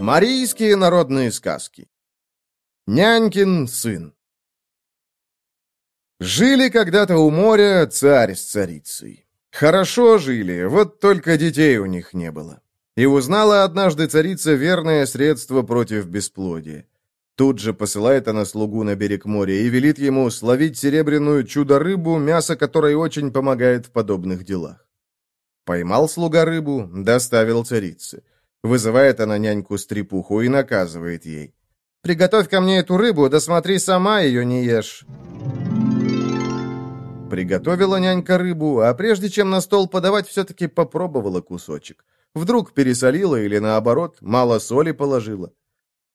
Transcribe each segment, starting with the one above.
Марийские народные сказки Нянькин сын Жили когда-то у моря царь с царицей. Хорошо жили, вот только детей у них не было. И узнала однажды царица верное средство против бесплодия. Тут же посылает она слугу на берег моря и велит ему словить серебряную чудо-рыбу, мясо которой очень помогает в подобных делах. Поймал слуга рыбу, доставил царице. Вызывает она няньку-стрепуху и наказывает ей. «Приготовь ко мне эту рыбу, да смотри, сама ее не ешь». Приготовила нянька рыбу, а прежде чем на стол подавать, все-таки попробовала кусочек. Вдруг пересолила или, наоборот, мало соли положила.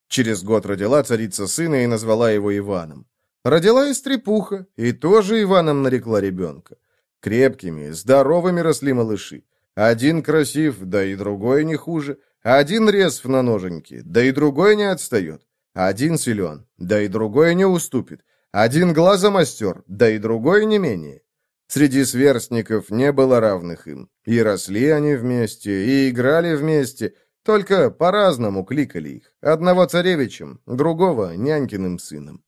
Через год родила царица сына и назвала его Иваном. Родила и стрепуха, и тоже Иваном нарекла ребенка. Крепкими, здоровыми росли малыши. Один красив, да и другой не хуже. Один резв на ноженьки, да и другой не отстает. Один силен, да и другой не уступит. Один глазом остер, да и другой не менее. Среди сверстников не было равных им. И росли они вместе, и играли вместе, только по-разному кликали их. Одного царевичем, другого нянькиным сыном.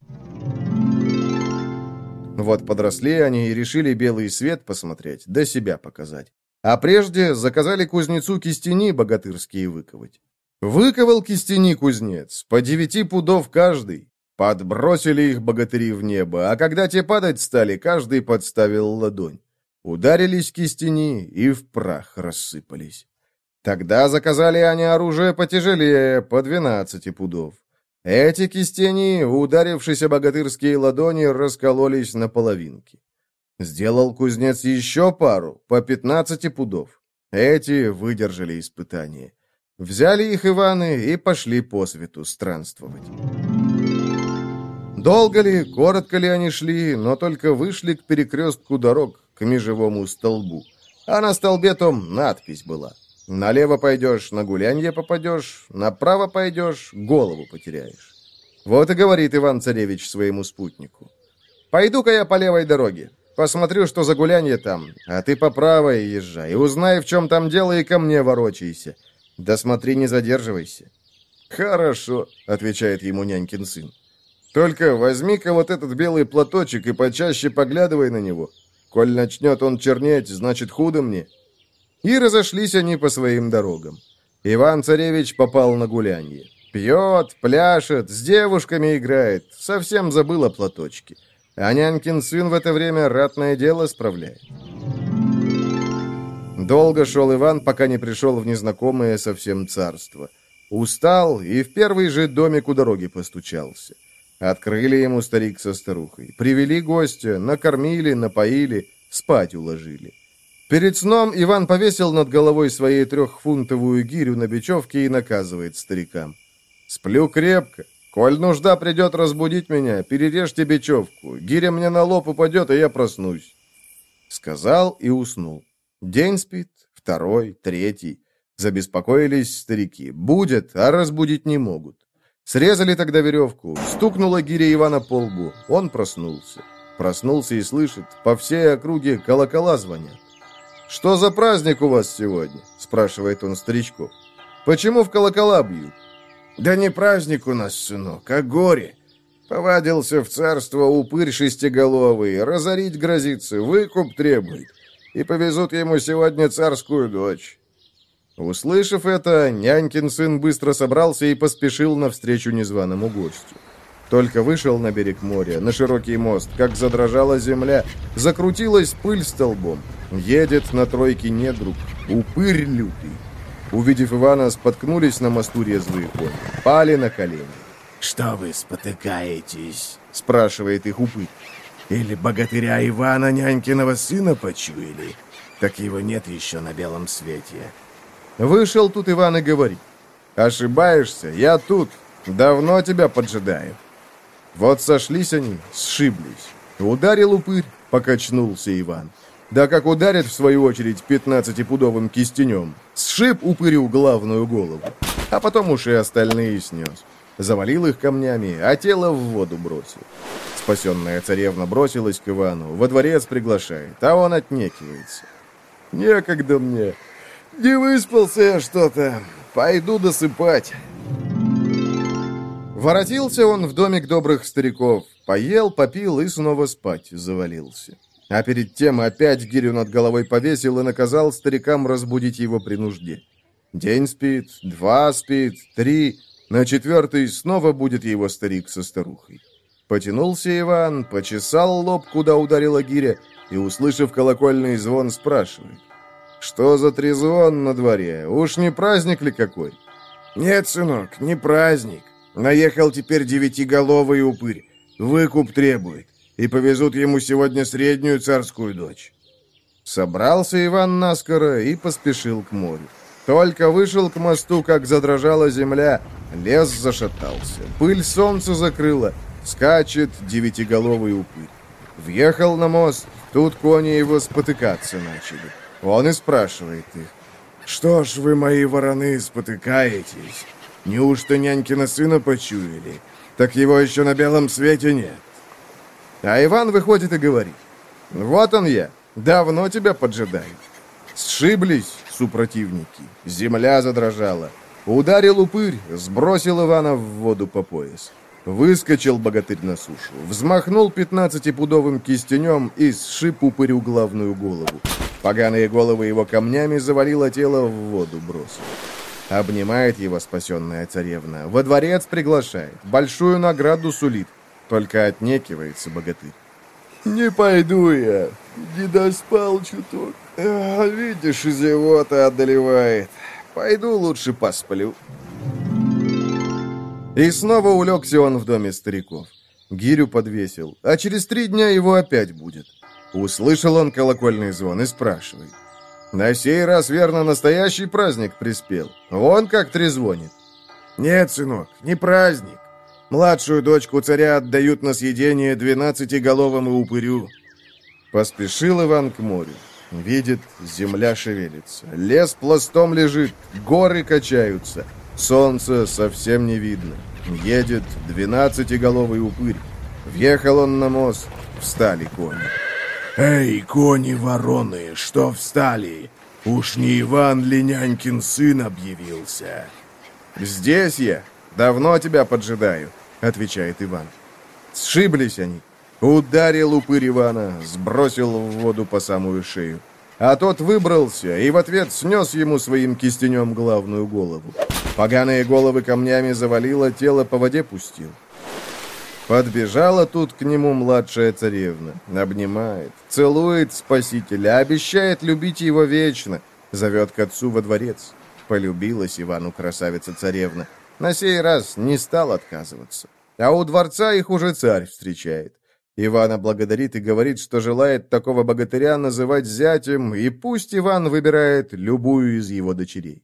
Вот подросли они и решили белый свет посмотреть, да себя показать. А прежде заказали кузнецу кистени богатырские выковать. Выковал кистени кузнец, по девяти пудов каждый, Подбросили их богатыри в небо, а когда те падать стали, каждый подставил ладонь. Ударились кистени и в прах рассыпались. Тогда заказали они оружие потяжелее, по двенадцати пудов. Эти кистени, ударившись о богатырские ладони, раскололись на половинки. Сделал кузнец еще пару, по пятнадцати пудов. Эти выдержали испытание. Взяли их Иваны и пошли по свету странствовать. Долго ли, коротко ли они шли, но только вышли к перекрестку дорог, к межевому столбу. А на столбе том надпись была. Налево пойдешь, на гулянье попадешь, направо пойдешь, голову потеряешь. Вот и говорит Иван-царевич своему спутнику. «Пойду-ка я по левой дороге, посмотрю, что за гулянье там, а ты по правой езжай, узнай, в чем там дело, и ко мне ворочайся. Да смотри, не задерживайся». «Хорошо», — отвечает ему нянькин сын. Только возьми-ка вот этот белый платочек и почаще поглядывай на него. Коль начнет он чернеть, значит, худо мне». И разошлись они по своим дорогам. Иван-царевич попал на гулянье. Пьет, пляшет, с девушками играет, совсем забыл о платочке. А нянькин сын в это время ратное дело справляет. Долго шел Иван, пока не пришел в незнакомое совсем царство. Устал и в первый же домик у дороги постучался. Открыли ему старик со старухой. Привели гостя, накормили, напоили, спать уложили. Перед сном Иван повесил над головой своей трехфунтовую гирю на бечевке и наказывает старикам. «Сплю крепко. Коль нужда придет разбудить меня, перережьте бечевку. Гиря мне на лоб упадет, и я проснусь». Сказал и уснул. День спит, второй, третий. Забеспокоились старики. Будет, а разбудить не могут. Срезали тогда веревку, стукнула гиря Ивана по лбу. Он проснулся. Проснулся и слышит, по всей округе колокола звонят. «Что за праздник у вас сегодня?» – спрашивает он старичков. «Почему в колокола бьют?» «Да не праздник у нас, сынок, а горе. Повадился в царство упырь шестиголовый, разорить грозится, выкуп требует. И повезут ему сегодня царскую дочь. Услышав это, нянькин сын быстро собрался и поспешил навстречу незваному гостю. Только вышел на берег моря, на широкий мост, как задрожала земля, закрутилась пыль столбом. Едет на тройке недруг, упырь лютый. Увидев Ивана, споткнулись на мосту резвые кони, пали на колени. «Что вы спотыкаетесь?» — спрашивает их упырь. «Или богатыря Ивана, нянькиного сына, почуяли? Так его нет еще на белом свете». Вышел тут Иван и говорит. «Ошибаешься, я тут. Давно тебя поджидаю». Вот сошлись они, сшиблись. Ударил упырь, покачнулся Иван. Да как ударит, в свою очередь, пятнадцатипудовым кистенем. Сшиб упырю главную голову. А потом уж и остальные снес. Завалил их камнями, а тело в воду бросил. Спасенная царевна бросилась к Ивану, во дворец приглашает, а он отнекивается. «Некогда мне. Не выспался я что-то. Пойду досыпать». Воротился он в домик добрых стариков, поел, попил и снова спать завалился. А перед тем опять гирю над головой повесил и наказал старикам разбудить его при нужде. День спит, два спит, три, на четвертый снова будет его старик со старухой. Потянулся Иван, почесал лоб, куда ударила гиря, и, услышав колокольный звон, спрашивает. «Что за трезвон на дворе? Уж не праздник ли какой?» «Нет, сынок, не праздник. Наехал теперь девятиголовый упырь. Выкуп требует. И повезут ему сегодня среднюю царскую дочь». Собрался Иван наскоро и поспешил к морю. Только вышел к мосту, как задрожала земля, лес зашатался, пыль солнца закрыла, скачет девятиголовый упырь. Въехал на мост, тут кони его спотыкаться начали. Он и спрашивает их. «Что ж вы, мои вороны, спотыкаетесь? Неужто нянькина сына почуяли? Так его еще на белом свете нет». А Иван выходит и говорит. «Вот он я, давно тебя поджидаю». Сшиблись супротивники, земля задрожала. Ударил упырь, сбросил Ивана в воду по пояс. Выскочил богатырь на сушу, взмахнул пятнадцатипудовым кистенем и сшиб упырю главную голову. Поганые головы его камнями завалило тело в воду бросил. Обнимает его спасенная царевна, во дворец приглашает, большую награду сулит, только отнекивается богатырь. «Не пойду я, не доспал чуток, а, видишь, зевота одолевает, пойду лучше посплю». И снова улегся он в доме стариков. Гирю подвесил, а через три дня его опять будет. Услышал он колокольный звон и спрашивает. На сей раз, верно, настоящий праздник приспел. Вон как трезвонит. Нет, сынок, не праздник. Младшую дочку царя отдают на съедение двенадцатиголовому упырю. Поспешил Иван к морю. Видит, земля шевелится. Лес пластом лежит, горы качаются. Солнце совсем не видно. Едет двенадцатиголовый упырь. Въехал он на мост, встали кони. «Эй, кони-вороны, что встали? Уж не Иван ли нянькин сын объявился?» «Здесь я. Давно тебя поджидаю», — отвечает Иван. Сшиблись они. Ударил упырь Ивана, сбросил в воду по самую шею. А тот выбрался и в ответ снес ему своим кистенем главную голову. Поганые головы камнями завалило, тело по воде пустил. Подбежала тут к нему младшая царевна, обнимает, целует спасителя, обещает любить его вечно, зовет к отцу во дворец. Полюбилась Ивану красавица-царевна, на сей раз не стал отказываться. А у дворца их уже царь встречает. Ивана благодарит и говорит, что желает такого богатыря называть зятем, и пусть Иван выбирает любую из его дочерей.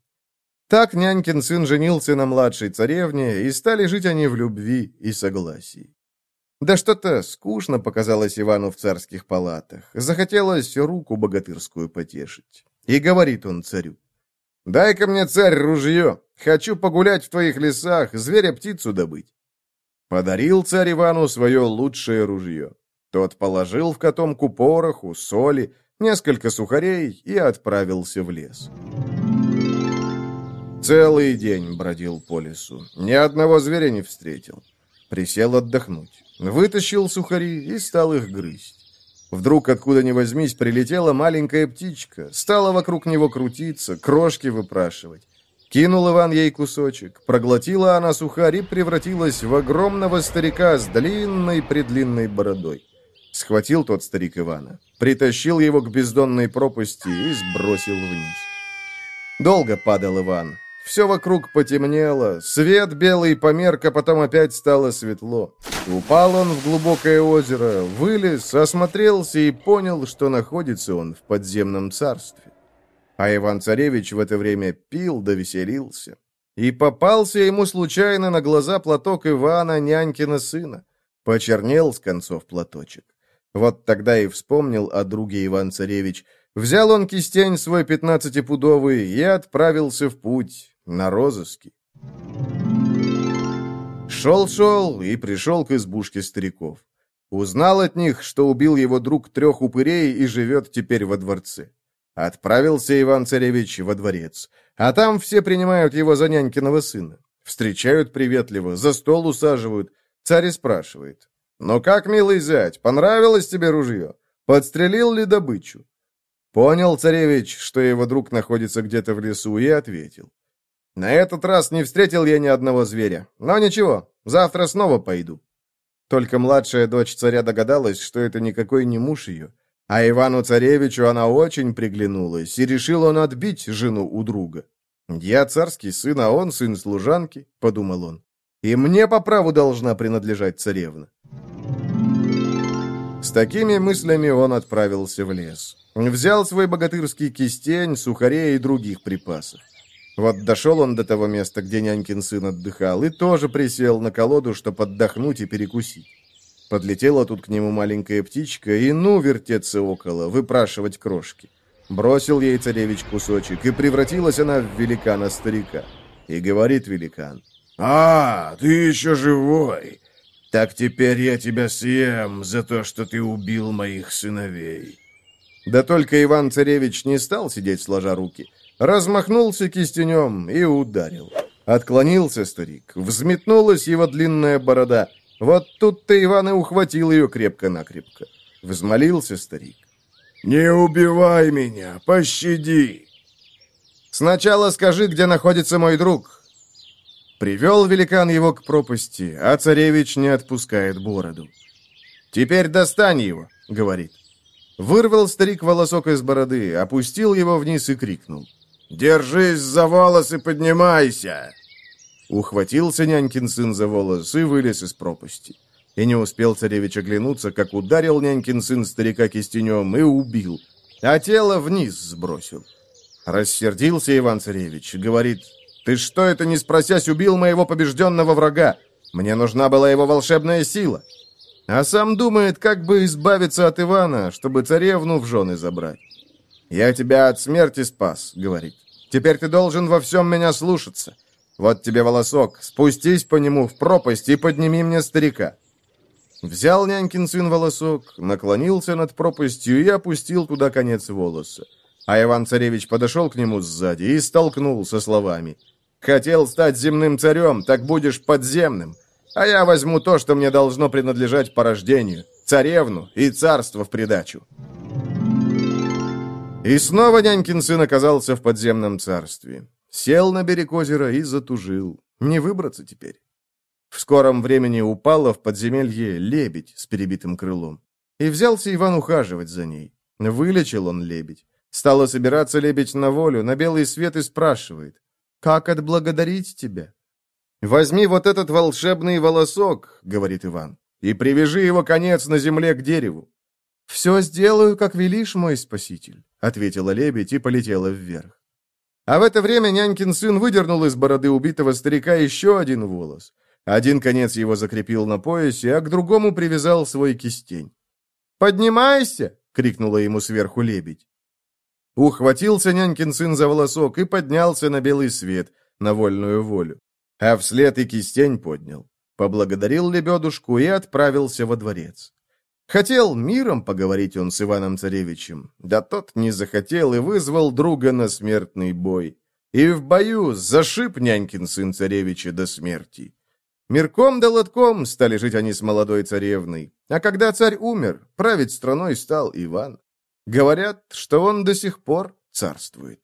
Так нянькин сын женился на младшей царевне, и стали жить они в любви и согласии. Да что-то скучно показалось Ивану в царских палатах. Захотелось руку богатырскую потешить. И говорит он царю. «Дай-ка мне, царь, ружье. Хочу погулять в твоих лесах, зверя-птицу добыть». Подарил царь Ивану свое лучшее ружье. Тот положил в котомку пороху, соли, несколько сухарей и отправился в лес. Целый день бродил по лесу. Ни одного зверя не встретил. Присел отдохнуть. Вытащил сухари и стал их грызть. Вдруг, откуда ни возьмись, прилетела маленькая птичка, стала вокруг него крутиться, крошки выпрашивать. Кинул Иван ей кусочек, проглотила она сухарь и превратилась в огромного старика с длинной-предлинной бородой. Схватил тот старик Ивана, притащил его к бездонной пропасти и сбросил вниз. Долго падал Иван, все вокруг потемнело, свет белый померк, а потом опять стало светло. Упал он в глубокое озеро, вылез, осмотрелся и понял, что находится он в подземном царстве. А Иван-царевич в это время пил да веселился. И попался ему случайно на глаза платок Ивана, нянькина сына. Почернел с концов платочек. Вот тогда и вспомнил о друге Иван-царевич. Взял он кистень свой пятнадцатипудовый и отправился в путь на розыске. Шел-шел и пришел к избушке стариков. Узнал от них, что убил его друг трех упырей и живет теперь во дворце. Отправился Иван-царевич во дворец, а там все принимают его за нянькиного сына. Встречают приветливо, за стол усаживают. Царь спрашивает. «Ну как, милый зять, понравилось тебе ружье? Подстрелил ли добычу?» Понял царевич, что его друг находится где-то в лесу, и ответил. «На этот раз не встретил я ни одного зверя. Но ничего, завтра снова пойду». Только младшая дочь царя догадалась, что это никакой не муж ее. А Ивану-царевичу она очень приглянулась, и решил он отбить жену у друга. «Я царский сын, а он сын служанки», — подумал он. «И мне по праву должна принадлежать царевна». С такими мыслями он отправился в лес. Взял свой богатырский кистень, сухарей и других припасов. Вот дошел он до того места, где нянькин сын отдыхал, и тоже присел на колоду, чтобы отдохнуть и перекусить. Подлетела тут к нему маленькая птичка, и ну вертеться около, выпрашивать крошки. Бросил ей царевич кусочек, и превратилась она в великана-старика. И говорит великан, «А, ты еще живой! Так теперь я тебя съем за то, что ты убил моих сыновей». Да только Иван-царевич не стал сидеть сложа руки. Размахнулся кистенем и ударил. Отклонился старик, взметнулась его длинная борода. Вот тут-то Иван и ухватил ее крепко-накрепко. Взмолился старик. «Не убивай меня, пощади!» «Сначала скажи, где находится мой друг». Привел великан его к пропасти, а царевич не отпускает бороду. «Теперь достань его», — говорит. Вырвал старик волосок из бороды, опустил его вниз и крикнул. «Держись за волосы, поднимайся!» Ухватился нянькин сын за волосы и вылез из пропасти. И не успел царевич оглянуться, как ударил нянькин сын старика кистенем и убил, а тело вниз сбросил. Рассердился Иван-царевич, говорит, «Ты что это, не спросясь, убил моего побежденного врага? Мне нужна была его волшебная сила». А сам думает, как бы избавиться от Ивана, чтобы царевну в жены забрать. «Я тебя от смерти спас», — говорит. «Теперь ты должен во всем меня слушаться. Вот тебе волосок, спустись по нему в пропасть и подними мне старика». Взял нянькин сын волосок, наклонился над пропастью и опустил туда конец волоса. А Иван-царевич подошел к нему сзади и столкнул со словами. «Хотел стать земным царем, так будешь подземным. А я возьму то, что мне должно принадлежать по рождению, царевну и царство в придачу». И снова нянькин сын оказался в подземном царстве. Сел на берег озера и затужил. Не выбраться теперь. В скором времени упала в подземелье лебедь с перебитым крылом. И взялся Иван ухаживать за ней. Вылечил он лебедь. Стала собираться лебедь на волю, на белый свет и спрашивает. «Как отблагодарить тебя?» «Возьми вот этот волшебный волосок», — говорит Иван, «и привяжи его конец на земле к дереву». «Все сделаю, как велишь, мой спаситель», — ответила лебедь и полетела вверх. А в это время нянькин сын выдернул из бороды убитого старика еще один волос. Один конец его закрепил на поясе, а к другому привязал свой кистень. «Поднимайся!» — крикнула ему сверху лебедь. Ухватился нянькин сын за волосок и поднялся на белый свет, на вольную волю а вслед и кистень поднял. Поблагодарил лебедушку и отправился во дворец. Хотел миром поговорить он с Иваном-царевичем, да тот не захотел и вызвал друга на смертный бой. И в бою зашиб нянькин сын царевича до смерти. Мирком да лотком стали жить они с молодой царевной, а когда царь умер, править страной стал Иван. Говорят, что он до сих пор царствует.